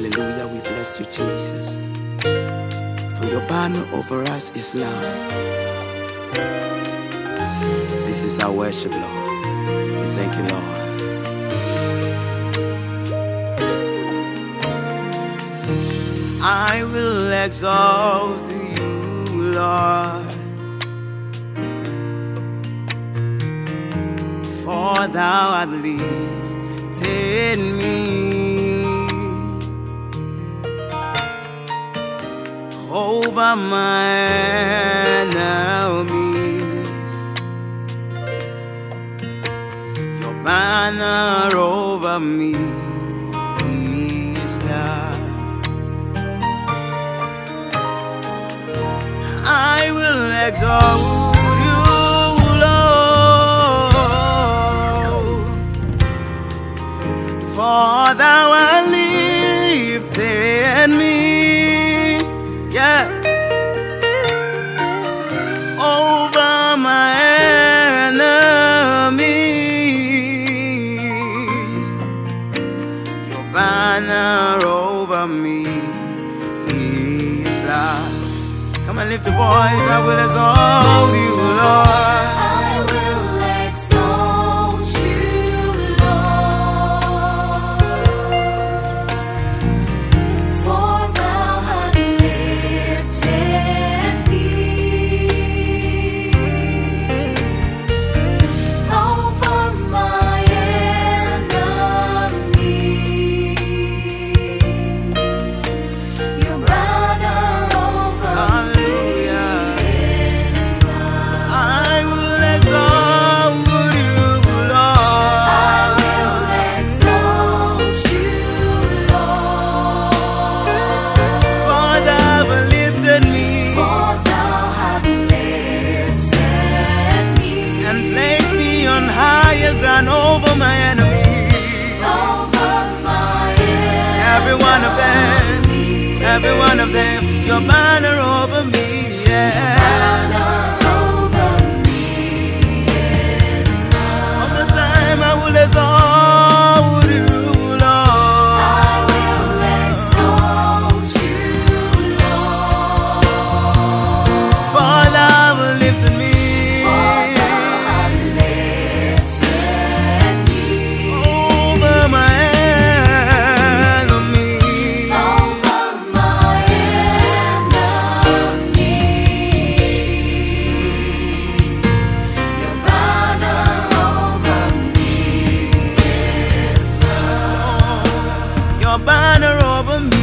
Hallelujah, we bless you, Jesus. For your banner over us is love. This is our worship, Lord. We thank you, Lord. I will exalt you, Lord. For thou art lifted me over my enemies. Your banner over me is love. I will exalt Come and lift the voice, I will exalt you, Lord. Banner over me, your banner over me.